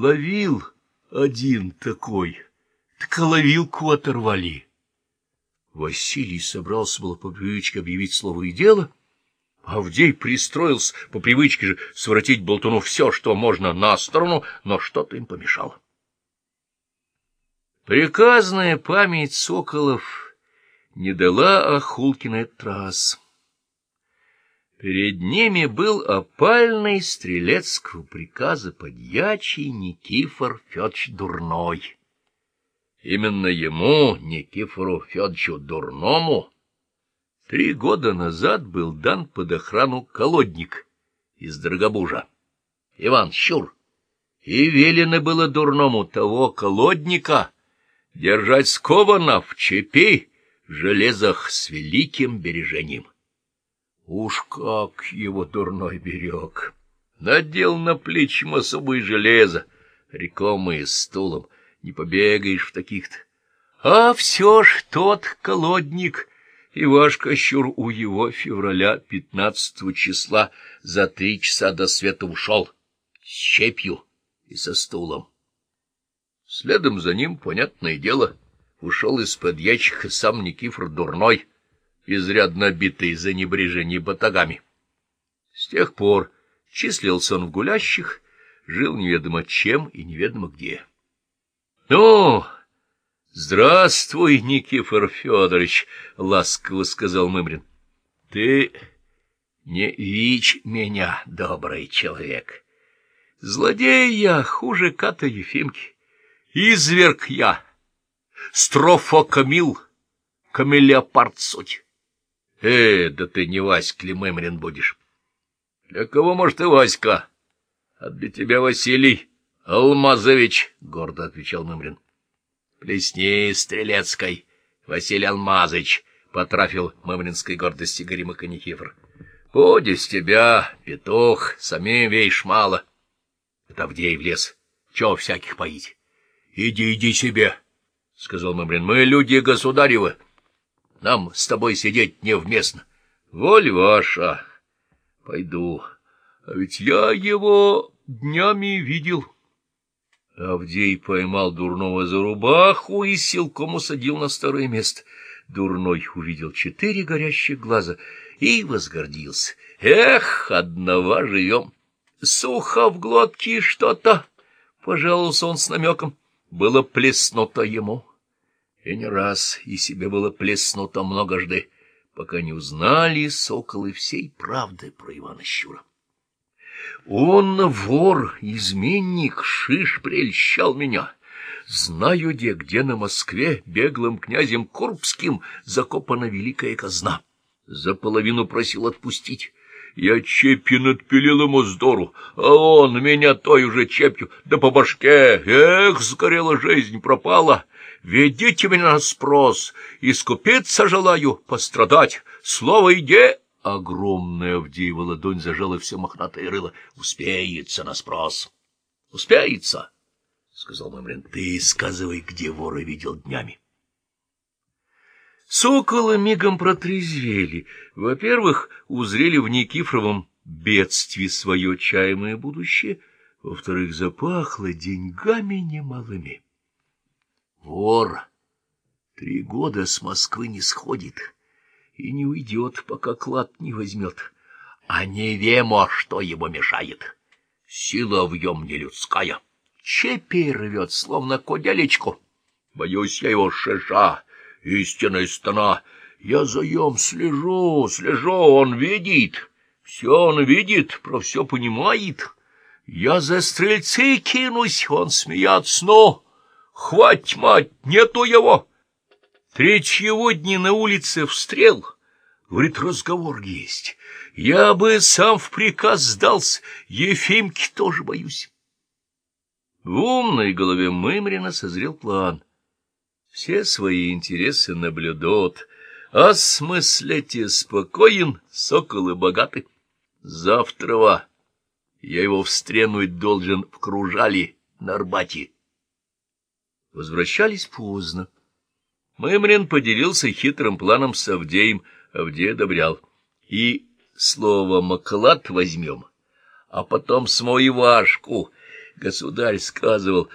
Ловил один такой, так ловилку оторвали. Василий собрался было по привычке объявить слово и дело, Авдей пристроился по привычке же своротить болтуну все, что можно на сторону, но что-то им помешало. Приказная память соколов не дала Ахулки на этот раз. Перед ними был опальный стрелецкого приказа подьячий Никифор Федорович Дурной. Именно ему, Никифору Федоровичу Дурному, три года назад был дан под охрану колодник из Драгобужа, Иван Щур, и велено было Дурному того колодника держать скованно в чепи, железах с великим бережением. Уж как его дурной берег! Надел на плечи особое железо, рекомое стулом, не побегаешь в таких-то. А все ж тот колодник, Ивашка Щур у его февраля пятнадцатого числа за три часа до света ушел с щепью и со стулом. Следом за ним, понятное дело, ушел из-под ячиха сам Никифор Дурной, изрядно битый за небрежение батагами. С тех пор числился он в гулящих, жил неведомо чем и неведомо где. — Ну, здравствуй, Никифор Федорович, — ласково сказал Мымрин. — Ты не вич меня, добрый человек. Злодей я хуже Ката Ефимки. Изверг я, строфо камил, камелеопард суть. Э, да ты не Васька ли Мымрин будешь? Для кого, может, и Васька? А для тебя Василий Алмазович, — гордо отвечал Мымрин. Плесни Стрелецкой, Василий Алмазович, — потрафил мымринской гордости Горимыка Никифор. Поди с тебя, петух, самим веешь мало. Это Авдей в лес. Чего всяких поить? Иди, иди себе, — сказал Мымрин. Мы люди государевы. Нам с тобой сидеть невместно. Воль ваша. Пойду. А ведь я его днями видел. Авдей поймал Дурного за рубаху и силком усадил на старое место. Дурной увидел четыре горящих глаза и возгордился. Эх, одного живем. Сухо в глотке что-то, — пожаловался он с намеком. Было плеснуто ему и не раз, и себе было плеснуто многожды, пока не узнали соколы всей правды про Ивана Щура. Он вор, изменник, шиш прельщал меня. Знаю, где, где на Москве беглым князем Курбским закопана великая казна. За половину просил отпустить. Я чепью надпилил ему здору, а он меня той уже чепью, да по башке. Эх, сгорела жизнь, пропала. Ведите меня на спрос, искупиться желаю, пострадать. Слово иди. Огромная Авдеева ладонь зажала все мохнатое рыло. Успеется на спрос. Успеется, — сказал Мамрин. Ты сказывай, где вора видел днями. Соколы мигом протрезвели. Во-первых, узрели в Никифоровом бедстве свое чаемое будущее. Во-вторых, запахло деньгами немалыми. Вор три года с Москвы не сходит и не уйдет, пока клад не возьмет. А не вемо, что ему мешает. Сила в нем не людская. Чепи рвет, словно куделечку. Боюсь я его шиша, истинная стена. Я за ем слежу, слежу, он видит. Все он видит, про все понимает. Я за стрельцы кинусь, он смеется, но... Хвать, мать, нету его! Третьего дня на улице встрел. Говорит, разговор есть. Я бы сам в приказ сдался, Ефимки тоже боюсь. В умной голове Мымрина созрел план. Все свои интересы наблюдут, а смыслете спокоен, соколы богаты. Завтра я его встренуть должен в кружали на Арбате. Возвращались поздно. Мымрин поделился хитрым планом с Авдеем, Авдей одобрял. И слово «маклад» возьмем, а потом с Вашку. Государь сказывал,